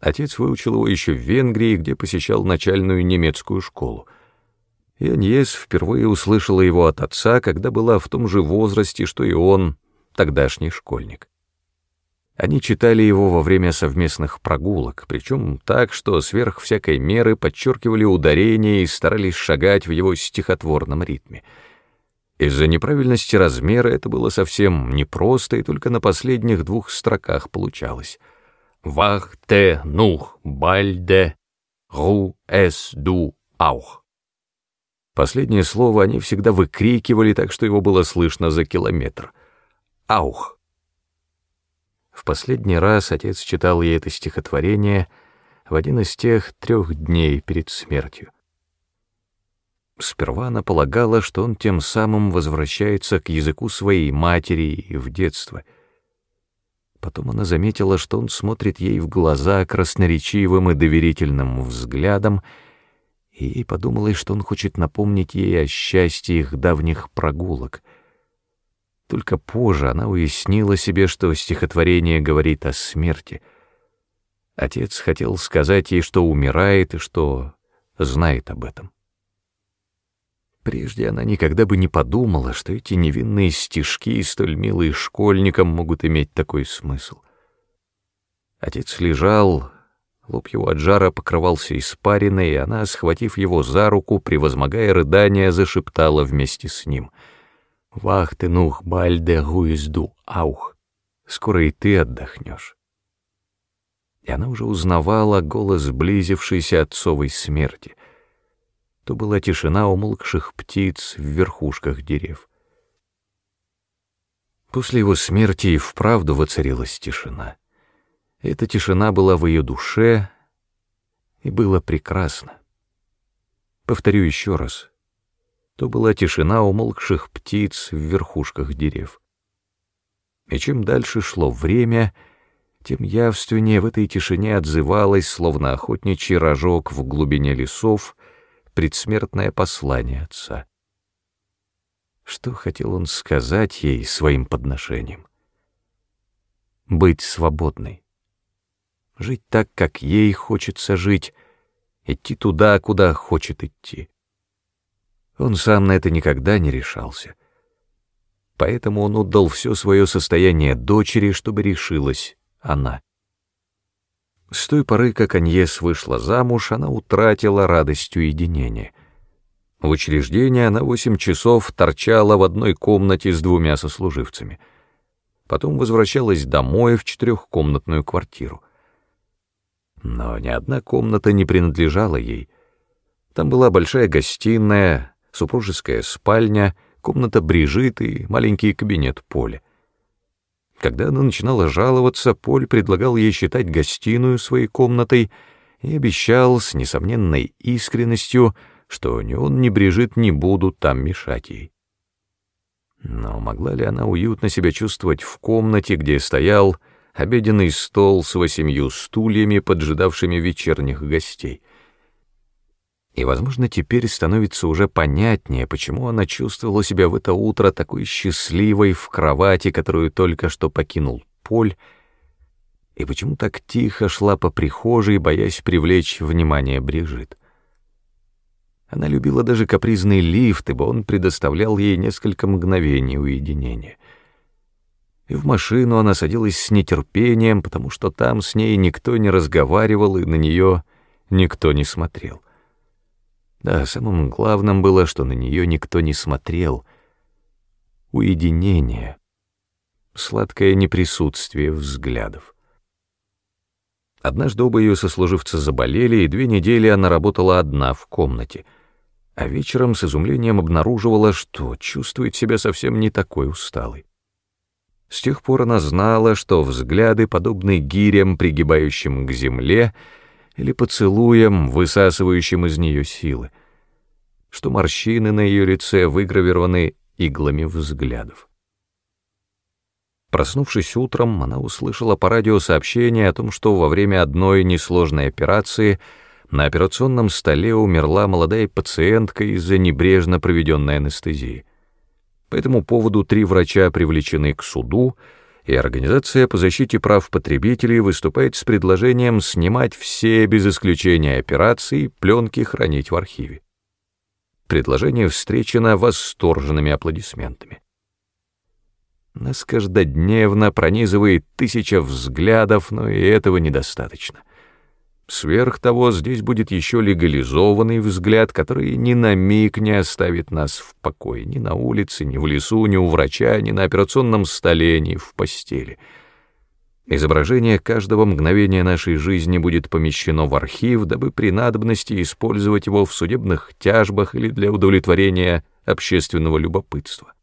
Отец выучил его еще в Венгрии, где посещал начальную немецкую школу. И Аньес впервые услышала его от отца, когда была в том же возрасте, что и он, тогдашний школьник. Они читали его во время совместных прогулок, причем так, что сверх всякой меры подчеркивали ударение и старались шагать в его стихотворном ритме. Из-за неправильности размера это было совсем непросто, и только на последних двух строках получалось — Вахте нух бальде ру эс ду аух. Последнее слово они всегда выкрикивали, так что его было слышно за километр. Аух. В последний раз отец читал ей это стихотворение в один из тех трех дней перед смертью. Сперва она полагала, что он тем самым возвращается к языку своей матери и в детство — Потом она заметила, что он смотрит ей в глаза красноречивым и доверительным взглядом, и ей подумалось, что он хочет напомнить ей о счастье их давних прогулок. Только позже она уяснила себе, что стихотворение говорит о смерти. Отец хотел сказать ей, что умирает и что знает об этом. Прежде она никогда бы не подумала, что эти невинные стишки, столь милые школьникам, могут иметь такой смысл. Отец лежал, лоб его от жара покрывался испариной, и она, схватив его за руку, превозмогая рыдания, зашептала вместе с ним. «Вах ты, нух, бальде гуизду, аух! Скоро и ты отдохнешь». И она уже узнавала голос близившейся отцовой смерти то была тишина умолкших птиц в верхушках дерев. После его смерти и вправду воцарилась тишина. Эта тишина была в ее душе, и было прекрасно. Повторю еще раз. То была тишина умолкших птиц в верхушках дерев. И чем дальше шло время, тем явственнее в этой тишине отзывалось, словно охотничий рожок в глубине лесов, предсмертное послание отца. Что хотел он сказать ей своим подношением? Быть свободной. Жить так, как ей хочется жить, идти туда, куда хочет идти. Он сам на это никогда не решался. Поэтому он отдал все свое состояние дочери, чтобы решилась она. С той поры, как Аньес вышла замуж, она утратила радость уединения. В учреждении она восемь часов торчала в одной комнате с двумя сослуживцами. Потом возвращалась домой в четырехкомнатную квартиру. Но ни одна комната не принадлежала ей. Там была большая гостиная, супружеская спальня, комната Брижит и маленький кабинет Поля. Когда она начинала жаловаться, Поль предлагал ей считать гостиную своей комнатой и обещал с несомненной искренностью, что ни он, ни Брижит не будут там мешать ей. Но могла ли она уютно себя чувствовать в комнате, где стоял обеденный стол с восемью стульями, поджидавшими вечерних гостей? И, возможно, теперь становится уже понятнее, почему она чувствовала себя в это утро такой счастливой в кровати, которую только что покинул Поль, и почему так тихо шла по прихожей, боясь привлечь внимание Брижит. Она любила даже капризный лифт, ибо он предоставлял ей несколько мгновений уединения. И в машину она садилась с нетерпением, потому что там с ней никто не разговаривал и на нее никто не смотрел. Да, самым главным было, что на нее никто не смотрел. Уединение, сладкое неприсутствие взглядов. Однажды оба ее сослуживца заболели, и две недели она работала одна в комнате, а вечером с изумлением обнаруживала, что чувствует себя совсем не такой усталой. С тех пор она знала, что взгляды, подобные гирям, пригибающим к земле, — или поцелуем, высасывающим из нее силы, что морщины на ее лице выгравированы иглами взглядов. Проснувшись утром, она услышала по радио сообщение о том, что во время одной несложной операции на операционном столе умерла молодая пациентка из-за небрежно проведенной анестезии. По этому поводу три врача привлечены к суду, и Организация по защите прав потребителей выступает с предложением снимать все, без исключения операций, пленки хранить в архиве. Предложение встречено восторженными аплодисментами. Нас каждодневно пронизывает тысяча взглядов, но и этого недостаточно. Сверх того, здесь будет еще легализованный взгляд, который ни на миг не оставит нас в покое, ни на улице, ни в лесу, ни у врача, ни на операционном столе, ни в постели. Изображение каждого мгновения нашей жизни будет помещено в архив, дабы при надобности использовать его в судебных тяжбах или для удовлетворения общественного любопытства.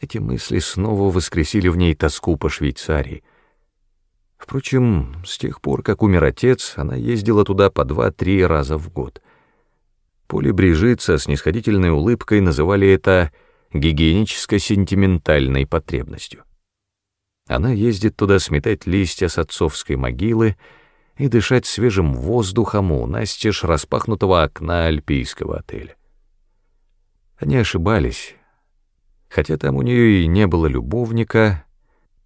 Эти мысли снова воскресили в ней тоску по Швейцарии — Впрочем, с тех пор, как умер отец, она ездила туда по два-три раза в год. Поле Брижица с нисходительной улыбкой называли это гигиеническо-сентиментальной потребностью. Она ездит туда сметать листья с отцовской могилы и дышать свежим воздухом у настежь распахнутого окна альпийского отеля. Они ошибались. Хотя там у нее и не было любовника,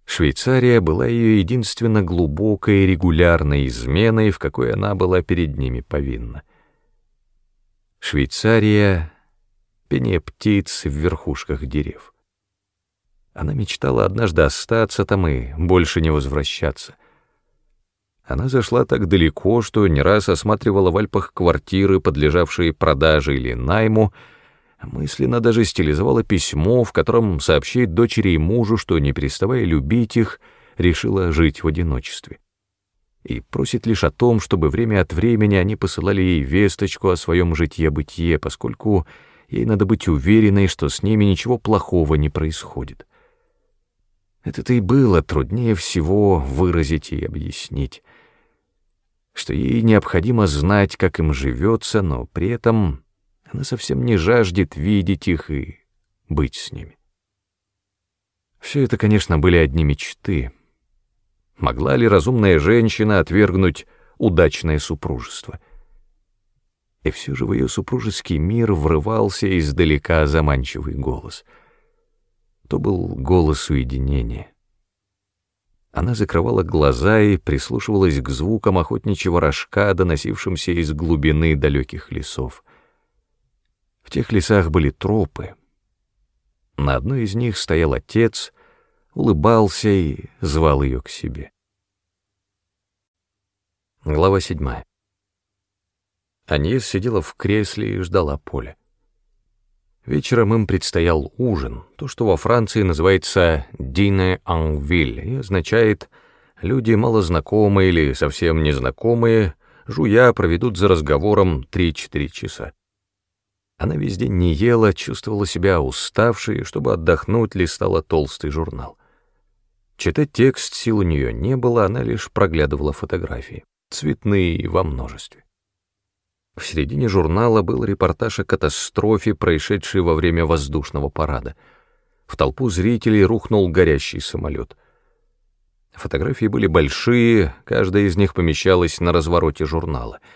Швейцария была ее единственно глубокой и регулярной изменой, в какой она была перед ними повинна. Швейцария — пение птиц в верхушках дерев. Она мечтала однажды остаться там и больше не возвращаться. Она зашла так далеко, что не раз осматривала в Альпах квартиры, подлежавшие продаже или найму, Мысленно даже стилизовала письмо, в котором сообщает дочери и мужу, что, не переставая любить их, решила жить в одиночестве. И просит лишь о том, чтобы время от времени они посылали ей весточку о своем житье-бытие, поскольку ей надо быть уверенной, что с ними ничего плохого не происходит. Это-то и было труднее всего выразить и объяснить, что ей необходимо знать, как им живется, но при этом она совсем не жаждет видеть их и быть с ними. Все это, конечно, были одни мечты. Могла ли разумная женщина отвергнуть удачное супружество? И все же в ее супружеский мир врывался издалека заманчивый голос. То был голос уединения. Она закрывала глаза и прислушивалась к звукам охотничьего рожка, доносившимся из глубины далеких лесов. В тех лесах были тропы. На одной из них стоял отец, улыбался и звал ее к себе. Глава седьмая. Аньес сидела в кресле и ждала Поля. Вечером им предстоял ужин, то, что во Франции называется «дине анвиль» и означает «люди малознакомые или совсем незнакомые, жуя проведут за разговором 3-4 часа». Она весь день не ела, чувствовала себя уставшей, чтобы отдохнуть, листала толстый журнал. Читать текст сил у нее не было, она лишь проглядывала фотографии, цветные и во множестве. В середине журнала был репортаж о катастрофе, происшедшей во время воздушного парада. В толпу зрителей рухнул горящий самолет. Фотографии были большие, каждая из них помещалась на развороте журнала —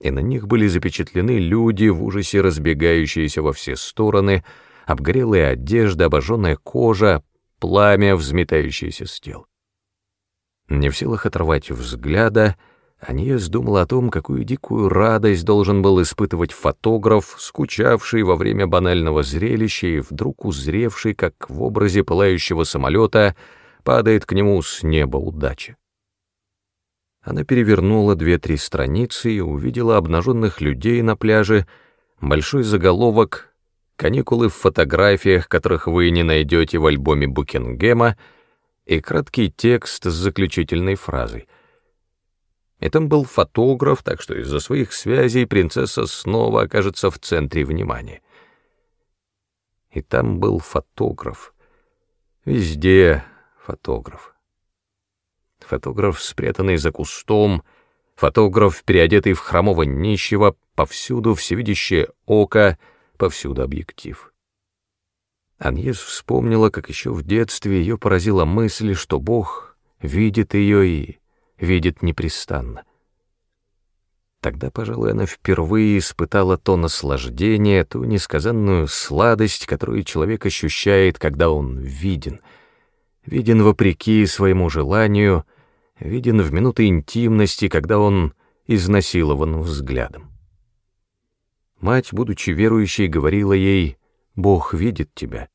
и на них были запечатлены люди, в ужасе разбегающиеся во все стороны, обгорелая одежда, обожженная кожа, пламя, взметающееся с тел. Не в силах оторвать взгляда, Аньес думал о том, какую дикую радость должен был испытывать фотограф, скучавший во время банального зрелища и вдруг узревший, как в образе пылающего самолета падает к нему с неба удача. Она перевернула две-три страницы и увидела обнаженных людей на пляже, большой заголовок «Каникулы в фотографиях, которых вы не найдете в альбоме Букингема» и краткий текст с заключительной фразой. И там был фотограф, так что из-за своих связей принцесса снова окажется в центре внимания. И там был фотограф. Везде фотограф фотограф, спрятанный за кустом, фотограф, переодетый в хромого нищего, повсюду всевидящее око, повсюду объектив. Аньес вспомнила, как еще в детстве ее поразила мысль, что Бог видит ее и видит непрестанно. Тогда, пожалуй, она впервые испытала то наслаждение, ту несказанную сладость, которую человек ощущает, когда он виден — виден вопреки своему желанию, виден в минуты интимности, когда он изнасилован взглядом. Мать, будучи верующей, говорила ей «Бог видит тебя»,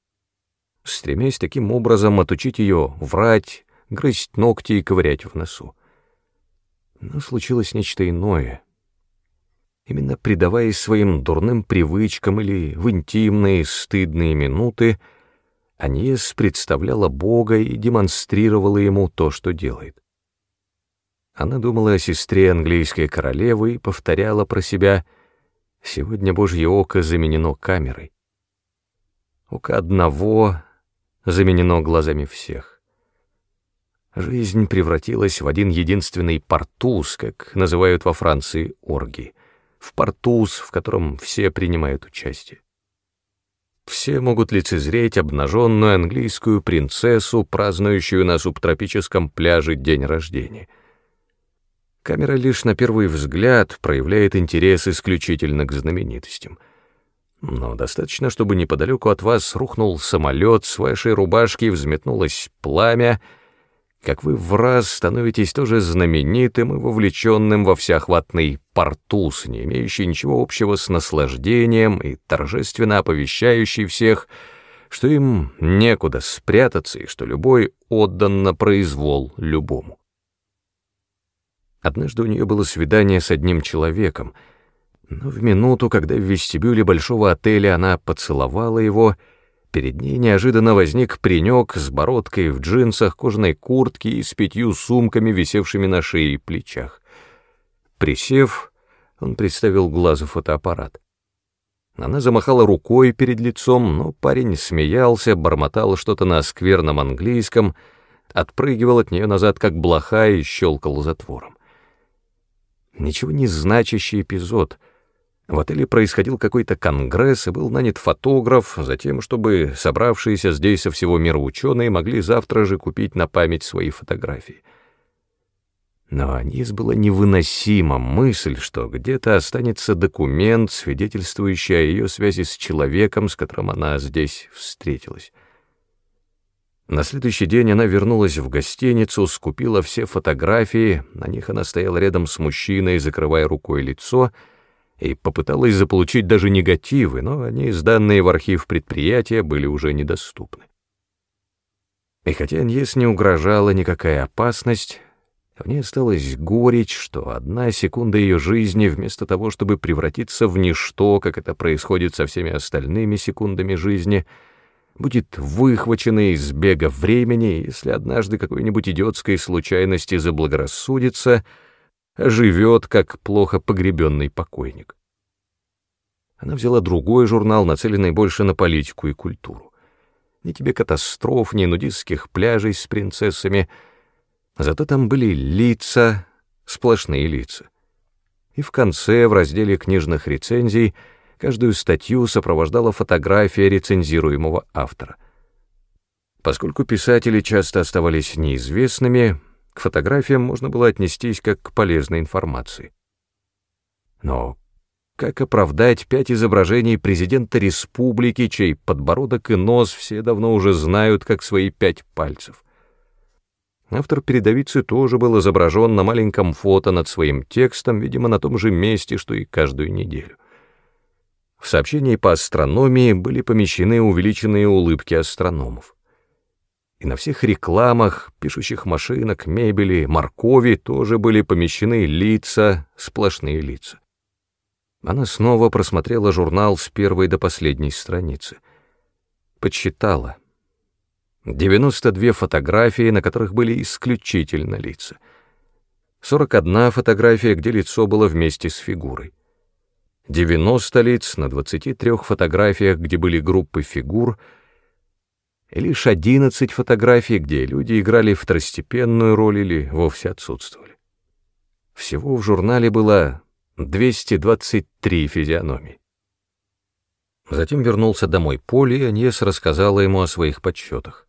стремясь таким образом отучить ее врать, грызть ногти и ковырять в носу. Но случилось нечто иное. Именно предаваясь своим дурным привычкам или в интимные, стыдные минуты, Аньес представляла Бога и демонстрировала ему то, что делает. Она думала о сестре английской королевы и повторяла про себя «Сегодня Божье око заменено камерой». Око одного заменено глазами всех. Жизнь превратилась в один единственный портуз, как называют во Франции орги, в портуз, в котором все принимают участие. Все могут лицезреть обнаженную английскую принцессу, празднующую на субтропическом пляже день рождения. Камера лишь на первый взгляд проявляет интерес исключительно к знаменитостям. Но достаточно, чтобы неподалеку от вас рухнул самолет, с вашей рубашки взметнулось пламя — как вы в раз становитесь тоже знаменитым и вовлеченным во всеохватный портус, не имеющий ничего общего с наслаждением и торжественно оповещающий всех, что им некуда спрятаться и что любой отдан на произвол любому. Однажды у нее было свидание с одним человеком, но в минуту, когда в вестибюле большого отеля она поцеловала его — Перед ней неожиданно возник паренек с бородкой в джинсах, кожаной куртке и с пятью сумками, висевшими на шее и плечах. Присев, он представил глазу фотоаппарат. Она замахала рукой перед лицом, но парень смеялся, бормотал что-то на скверном английском, отпрыгивал от нее назад, как блоха, и щелкал затвором. Ничего не значащий эпизод — в отеле происходил какой-то конгресс, и был нанят фотограф, затем, чтобы собравшиеся здесь со всего мира ученые могли завтра же купить на память свои фотографии. Но Анис была невыносима мысль, что где-то останется документ, свидетельствующий о ее связи с человеком, с которым она здесь встретилась. На следующий день она вернулась в гостиницу, скупила все фотографии, на них она стояла рядом с мужчиной, закрывая рукой лицо — и попыталась заполучить даже негативы, но они, сданные в архив предприятия, были уже недоступны. И хотя Аньес не угрожала никакая опасность, в ней осталась горечь, что одна секунда ее жизни, вместо того, чтобы превратиться в ничто, как это происходит со всеми остальными секундами жизни, будет выхвачена из бега времени, если однажды какой-нибудь идиотской случайности заблагорассудится — живет, как плохо погребенный покойник. Она взяла другой журнал, нацеленный больше на политику и культуру. Ни тебе катастроф, ни нудистских пляжей с принцессами, зато там были лица, сплошные лица. И в конце, в разделе книжных рецензий, каждую статью сопровождала фотография рецензируемого автора. Поскольку писатели часто оставались неизвестными, к фотографиям можно было отнестись как к полезной информации. Но как оправдать пять изображений президента республики, чей подбородок и нос все давно уже знают, как свои пять пальцев? Автор передовицы тоже был изображен на маленьком фото над своим текстом, видимо, на том же месте, что и каждую неделю. В сообщении по астрономии были помещены увеличенные улыбки астрономов и на всех рекламах, пишущих машинок, мебели, моркови тоже были помещены лица, сплошные лица. Она снова просмотрела журнал с первой до последней страницы. Подсчитала. 92 фотографии, на которых были исключительно лица. 41 фотография, где лицо было вместе с фигурой. 90 лиц на 23 фотографиях, где были группы фигур — лишь одиннадцать фотографий, где люди играли второстепенную роль или вовсе отсутствовали. Всего в журнале было 223 физиономии. Затем вернулся домой Поле, и Аньес рассказала ему о своих подсчетах.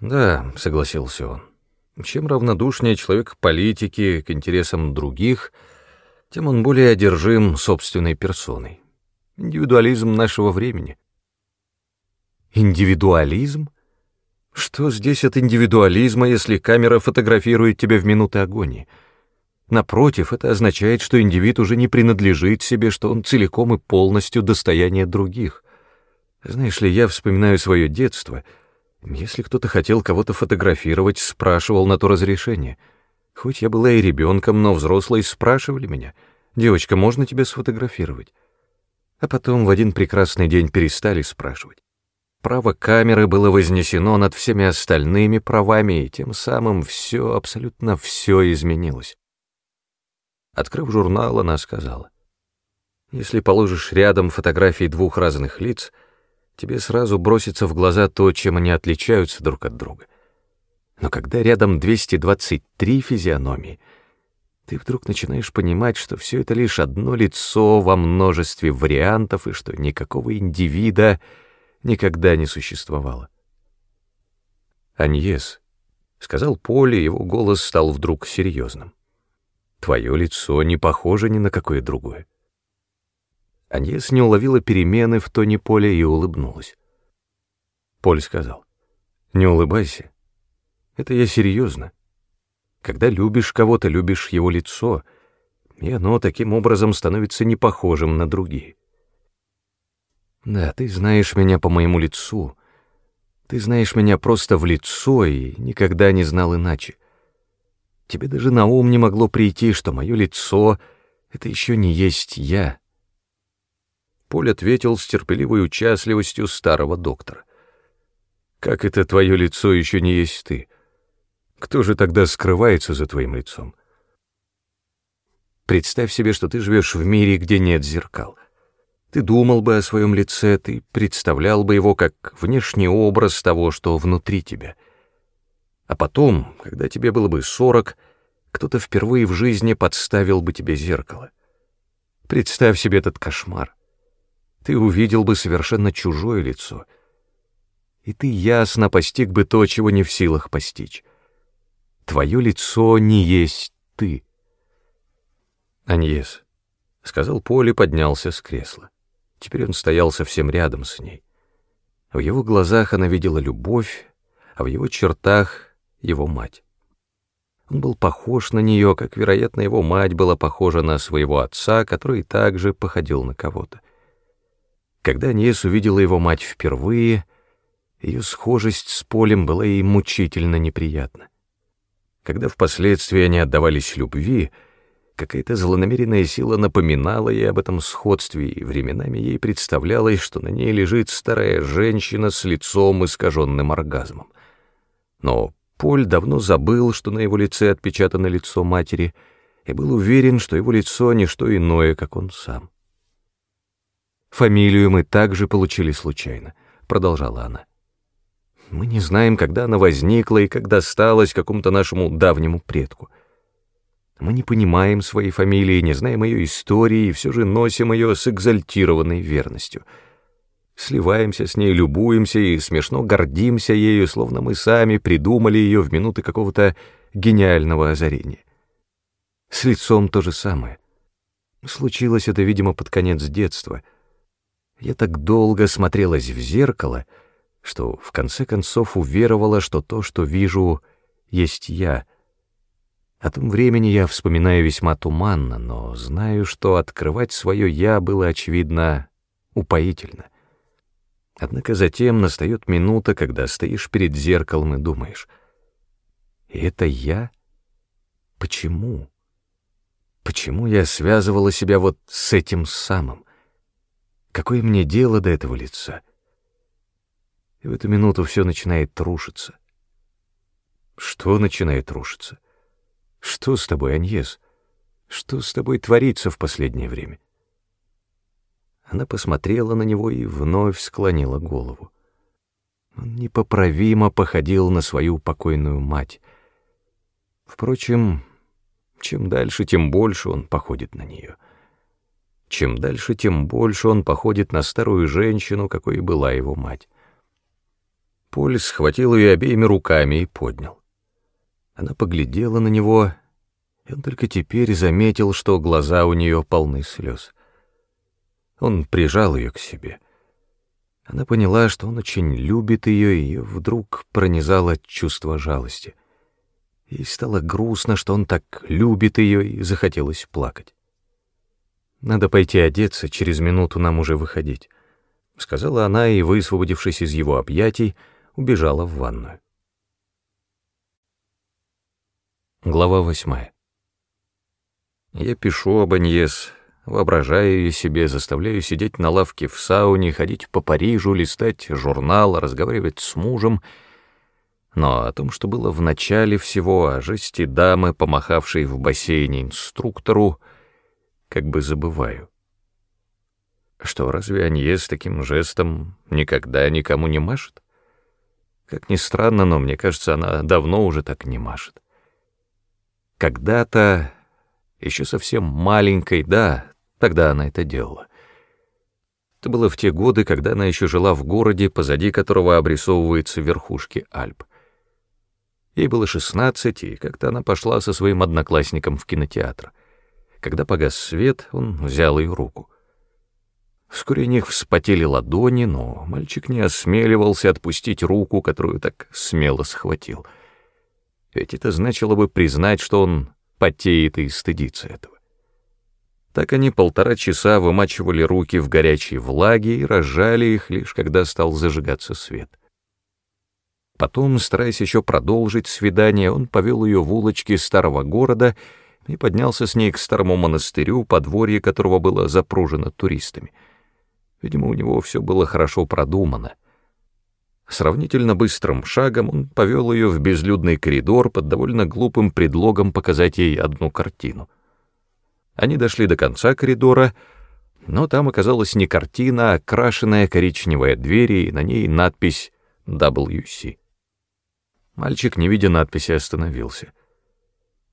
«Да», — согласился он, — «чем равнодушнее человек к политике, к интересам других, тем он более одержим собственной персоной. Индивидуализм нашего времени». Индивидуализм? Что здесь от индивидуализма, если камера фотографирует тебя в минуты агонии? Напротив, это означает, что индивид уже не принадлежит себе, что он целиком и полностью достояние других. Знаешь ли, я вспоминаю свое детство. Если кто-то хотел кого-то фотографировать, спрашивал на то разрешение. Хоть я была и ребенком, но взрослые спрашивали меня, «Девочка, можно тебя сфотографировать?» А потом в один прекрасный день перестали спрашивать. Право камеры было вознесено над всеми остальными правами, и тем самым все, абсолютно все изменилось. Открыв журнал, она сказала, «Если положишь рядом фотографии двух разных лиц, тебе сразу бросится в глаза то, чем они отличаются друг от друга. Но когда рядом 223 физиономии, ты вдруг начинаешь понимать, что все это лишь одно лицо во множестве вариантов, и что никакого индивида — никогда не существовало. «Аньес», — сказал Поле, его голос стал вдруг серьезным. «Твое лицо не похоже ни на какое другое». Аньес не уловила перемены в тоне Поля и улыбнулась. Поль сказал, «Не улыбайся. Это я серьезно. Когда любишь кого-то, любишь его лицо, и оно таким образом становится не похожим на другие. Да, ты знаешь меня по моему лицу. Ты знаешь меня просто в лицо и никогда не знал иначе. Тебе даже на ум не могло прийти, что мое лицо — это еще не есть я. Поль ответил с терпеливой участливостью старого доктора. «Как это твое лицо еще не есть ты? Кто же тогда скрывается за твоим лицом?» Представь себе, что ты живешь в мире, где нет зеркал — ты думал бы о своем лице, ты представлял бы его как внешний образ того, что внутри тебя. А потом, когда тебе было бы сорок, кто-то впервые в жизни подставил бы тебе зеркало. Представь себе этот кошмар. Ты увидел бы совершенно чужое лицо, и ты ясно постиг бы то, чего не в силах постичь. Твое лицо не есть ты. Аньес, — сказал Поле, поднялся с кресла. Теперь он стоял совсем рядом с ней. В его глазах она видела любовь, а в его чертах — его мать. Он был похож на нее, как, вероятно, его мать была похожа на своего отца, который также походил на кого-то. Когда Ньес увидела его мать впервые, ее схожесть с Полем была ей мучительно неприятна. Когда впоследствии они отдавались любви — Какая-то злонамеренная сила напоминала ей об этом сходстве, и временами ей представлялось, что на ней лежит старая женщина с лицом, искаженным оргазмом. Но Поль давно забыл, что на его лице отпечатано лицо матери, и был уверен, что его лицо — не что иное, как он сам. «Фамилию мы также получили случайно», — продолжала она. «Мы не знаем, когда она возникла и как досталась какому-то нашему давнему предку». Мы не понимаем своей фамилии, не знаем ее истории, и все же носим ее с экзальтированной верностью. Сливаемся с ней, любуемся и смешно гордимся ею, словно мы сами придумали ее в минуты какого-то гениального озарения. С лицом то же самое. Случилось это, видимо, под конец детства. Я так долго смотрелась в зеркало, что в конце концов уверовала, что то, что вижу, есть я — о том времени я вспоминаю весьма туманно, но знаю, что открывать свое «я» было, очевидно, упоительно. Однако затем настает минута, когда стоишь перед зеркалом и думаешь, «И это я? Почему? Почему я связывала себя вот с этим самым? Какое мне дело до этого лица?» И в эту минуту все начинает рушиться. Что начинает рушиться? Что с тобой, Аньес? Что с тобой творится в последнее время? Она посмотрела на него и вновь склонила голову. Он непоправимо походил на свою покойную мать. Впрочем, чем дальше, тем больше он походит на нее. Чем дальше, тем больше он походит на старую женщину, какой была его мать. Поль схватил ее обеими руками и поднял. Она поглядела на него, и он только теперь заметил, что глаза у нее полны слез. Он прижал ее к себе. Она поняла, что он очень любит ее, и вдруг пронизало чувство жалости. Ей стало грустно, что он так любит ее, и захотелось плакать. «Надо пойти одеться, через минуту нам уже выходить», — сказала она, и, высвободившись из его объятий, убежала в ванную. Глава восьмая. Я пишу об Аньес, Воображаю ее себе, заставляю сидеть на лавке в сауне, ходить по Парижу, листать журнал, разговаривать с мужем. Но о том, что было в начале всего, о жести дамы, помахавшей в бассейне инструктору, как бы забываю. Что, разве Анье с таким жестом никогда никому не машет? Как ни странно, но мне кажется, она давно уже так не машет. Когда-то, еще совсем маленькой, да, Тогда она это делала. Это было в те годы, когда она еще жила в городе, позади которого обрисовываются верхушки Альп. Ей было шестнадцать, и как-то она пошла со своим одноклассником в кинотеатр. Когда погас свет, он взял ее руку. Вскоре них вспотели ладони, но мальчик не осмеливался отпустить руку, которую так смело схватил. Ведь это значило бы признать, что он потеет и стыдится этого. Так они полтора часа вымачивали руки в горячей влаге и разжали их лишь когда стал зажигаться свет. Потом, стараясь еще продолжить свидание, он повел ее в улочки старого города и поднялся с ней к старому монастырю, подворье которого было запружено туристами. Видимо, у него все было хорошо продумано. Сравнительно быстрым шагом он повел ее в безлюдный коридор под довольно глупым предлогом показать ей одну картину — они дошли до конца коридора, но там оказалась не картина, а крашеная коричневая дверь, и на ней надпись WC. Мальчик, не видя надписи, остановился.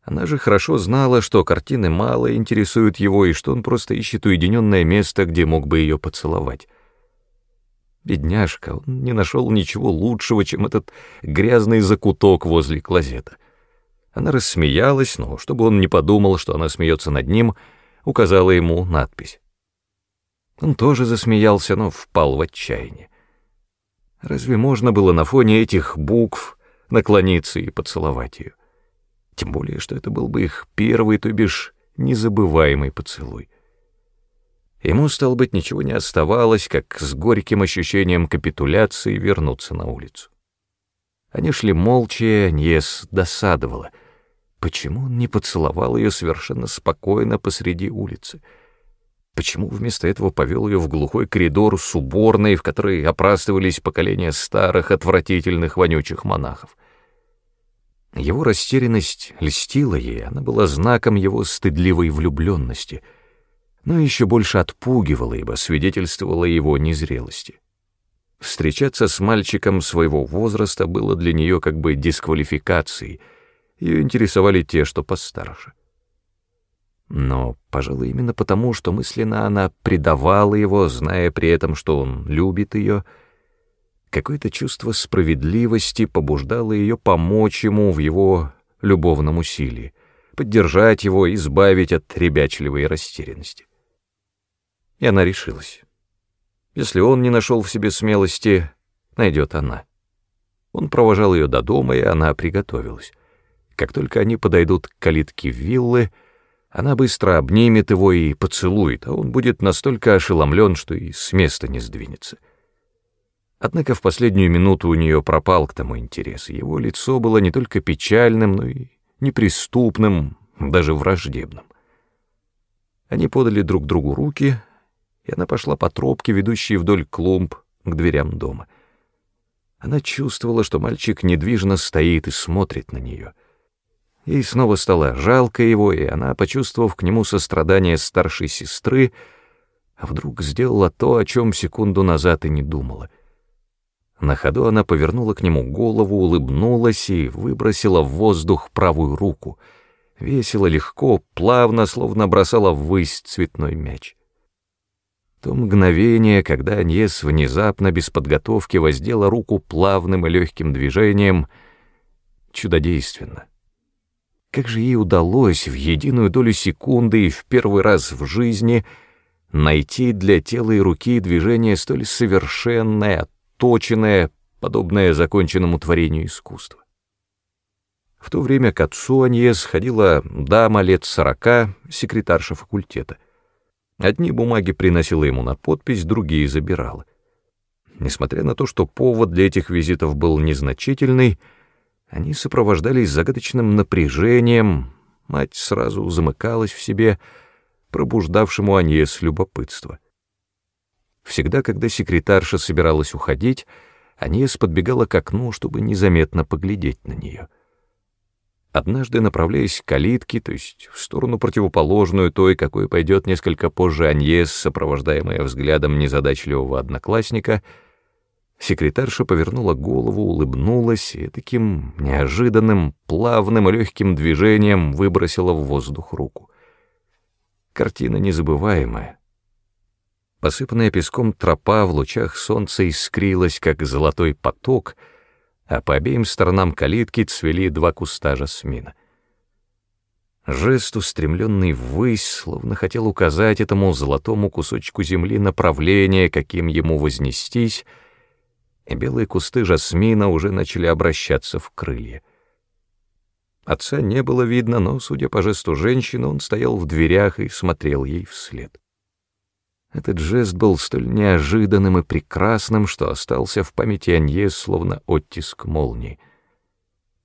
Она же хорошо знала, что картины мало интересуют его, и что он просто ищет уединенное место, где мог бы ее поцеловать. Бедняжка, он не нашел ничего лучшего, чем этот грязный закуток возле клозета. Она рассмеялась, но чтобы он не подумал, что она смеется над ним, указала ему надпись. Он тоже засмеялся, но впал в отчаяние. Разве можно было на фоне этих букв наклониться и поцеловать ее? Тем более, что это был бы их первый, то бишь, незабываемый поцелуй. Ему, стало быть, ничего не оставалось, как с горьким ощущением капитуляции вернуться на улицу. Они шли молча, и Аньес досадовала — Почему он не поцеловал ее совершенно спокойно посреди улицы? Почему вместо этого повел ее в глухой коридор с уборной, в которой опрастывались поколения старых, отвратительных, вонючих монахов? Его растерянность льстила ей, она была знаком его стыдливой влюбленности, но еще больше отпугивала, ибо свидетельствовала его незрелости. Встречаться с мальчиком своего возраста было для нее как бы дисквалификацией — ее интересовали те, что постарше. Но, пожалуй, именно потому, что мысленно она предавала его, зная при этом, что он любит ее, какое-то чувство справедливости побуждало ее помочь ему в его любовном усилии, поддержать его, избавить от ребячливой растерянности. И она решилась. Если он не нашел в себе смелости, найдет она. Он провожал ее до дома, и она приготовилась. Как только они подойдут к калитке виллы, она быстро обнимет его и поцелует, а он будет настолько ошеломлен, что и с места не сдвинется. Однако в последнюю минуту у нее пропал к тому интерес, его лицо было не только печальным, но и неприступным, даже враждебным. Они подали друг другу руки, и она пошла по тропке, ведущей вдоль клумб к дверям дома. Она чувствовала, что мальчик недвижно стоит и смотрит на нее — Ей снова стало жалко его, и она, почувствовав к нему сострадание старшей сестры, вдруг сделала то, о чем секунду назад и не думала. На ходу она повернула к нему голову, улыбнулась и выбросила в воздух правую руку. Весело, легко, плавно, словно бросала ввысь цветной мяч. То мгновение, когда Аньес внезапно, без подготовки, воздела руку плавным и легким движением, чудодейственно. Как же ей удалось в единую долю секунды и в первый раз в жизни найти для тела и руки движение столь совершенное, отточенное, подобное законченному творению искусства. В то время к отцу Аньес ходила дама лет сорока, секретарша факультета. Одни бумаги приносила ему на подпись, другие забирала. Несмотря на то, что повод для этих визитов был незначительный, они сопровождались загадочным напряжением, мать сразу замыкалась в себе, пробуждавшему Аньес любопытство. Всегда, когда секретарша собиралась уходить, Аньес подбегала к окну, чтобы незаметно поглядеть на нее — Однажды, направляясь к калитке, то есть в сторону противоположную той, какой пойдет несколько позже Аньес, сопровождаемая взглядом незадачливого одноклассника, секретарша повернула голову, улыбнулась и таким неожиданным, плавным и легким движением выбросила в воздух руку. Картина незабываемая. Посыпанная песком тропа в лучах солнца искрилась, как золотой поток — а по обеим сторонам калитки цвели два куста жасмина. Жест, устремленный ввысь, словно хотел указать этому золотому кусочку земли направление, каким ему вознестись, и белые кусты жасмина уже начали обращаться в крылья. Отца не было видно, но, судя по жесту женщины, он стоял в дверях и смотрел ей вслед. Этот жест был столь неожиданным и прекрасным, что остался в памяти Аньес словно оттиск молнии.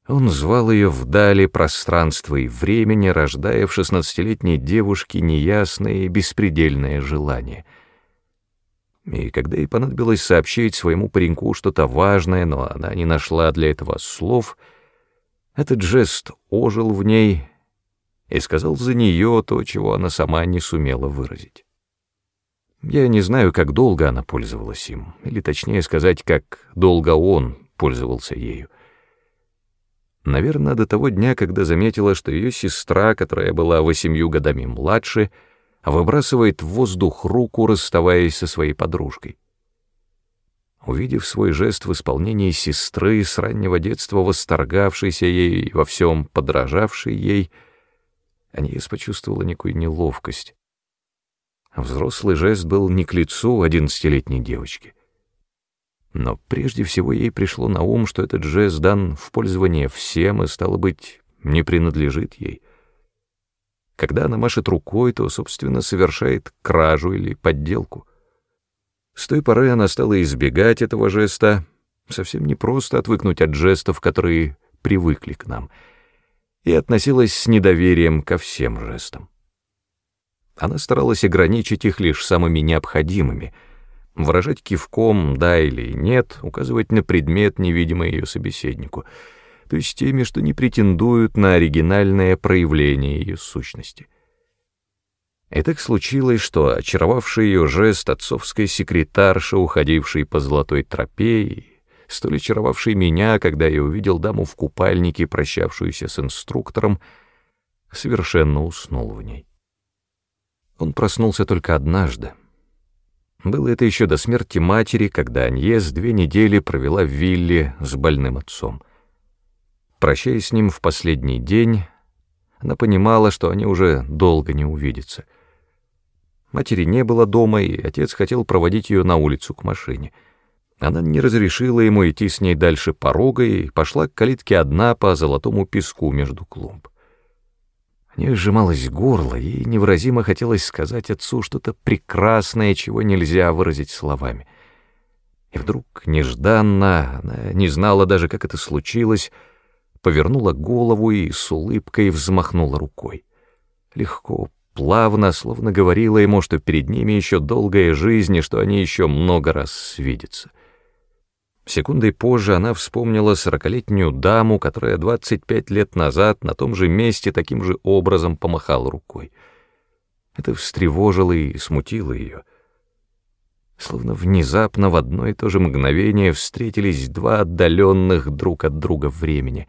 Он звал ее вдали пространства и времени, рождая в шестнадцатилетней девушке неясное и беспредельное желание. И когда ей понадобилось сообщить своему пареньку что-то важное, но она не нашла для этого слов, этот жест ожил в ней и сказал за нее то, чего она сама не сумела выразить. Я не знаю, как долго она пользовалась им, или точнее сказать, как долго он пользовался ею. Наверное, до того дня, когда заметила, что ее сестра, которая была восемью годами младше, выбрасывает в воздух руку, расставаясь со своей подружкой. Увидев свой жест в исполнении сестры, с раннего детства восторгавшейся ей и во всем подражавшей ей, Аньес почувствовала некую неловкость. Взрослый жест был не к лицу одиннадцатилетней девочки. Но прежде всего ей пришло на ум, что этот жест дан в пользование всем и, стало быть, не принадлежит ей. Когда она машет рукой, то, собственно, совершает кражу или подделку. С той поры она стала избегать этого жеста, совсем не просто отвыкнуть от жестов, которые привыкли к нам, и относилась с недоверием ко всем жестам. Она старалась ограничить их лишь самыми необходимыми, выражать кивком «да» или «нет», указывать на предмет, невидимый ее собеседнику, то есть теми, что не претендуют на оригинальное проявление ее сущности. И так случилось, что очаровавший ее жест отцовской секретарши, уходившей по золотой тропе, и столь очаровавший меня, когда я увидел даму в купальнике, прощавшуюся с инструктором, совершенно уснул в ней. Он проснулся только однажды. Было это еще до смерти матери, когда Аньес две недели провела в вилле с больным отцом. Прощаясь с ним в последний день, она понимала, что они уже долго не увидятся. Матери не было дома, и отец хотел проводить ее на улицу к машине. Она не разрешила ему идти с ней дальше порога и пошла к калитке одна по золотому песку между клумб. Мне сжималось горло, и невыразимо хотелось сказать отцу что-то прекрасное, чего нельзя выразить словами. И вдруг, нежданно, она не знала даже, как это случилось, повернула голову и с улыбкой взмахнула рукой. Легко, плавно, словно говорила ему, что перед ними еще долгая жизнь и что они еще много раз свидятся. Секундой позже она вспомнила сорокалетнюю даму, которая 25 лет назад на том же месте таким же образом помахала рукой. Это встревожило и смутило ее. Словно внезапно в одно и то же мгновение встретились два отдаленных друг от друга времени.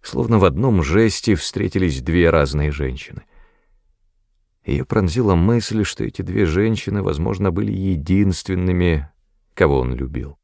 Словно в одном жесте встретились две разные женщины. Ее пронзила мысль, что эти две женщины, возможно, были единственными, кого он любил.